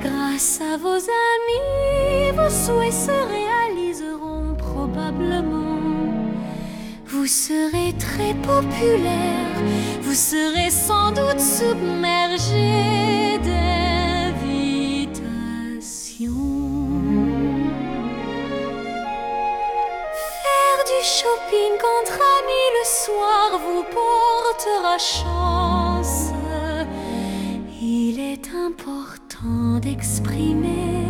Grâce à vos amis, vos souhaits se réaliseront probablement. Vous serez très populaire, vous serez sans doute submergé d'invitations. Faire du shopping entre amis le soir vous portera chance. Important d'exprimer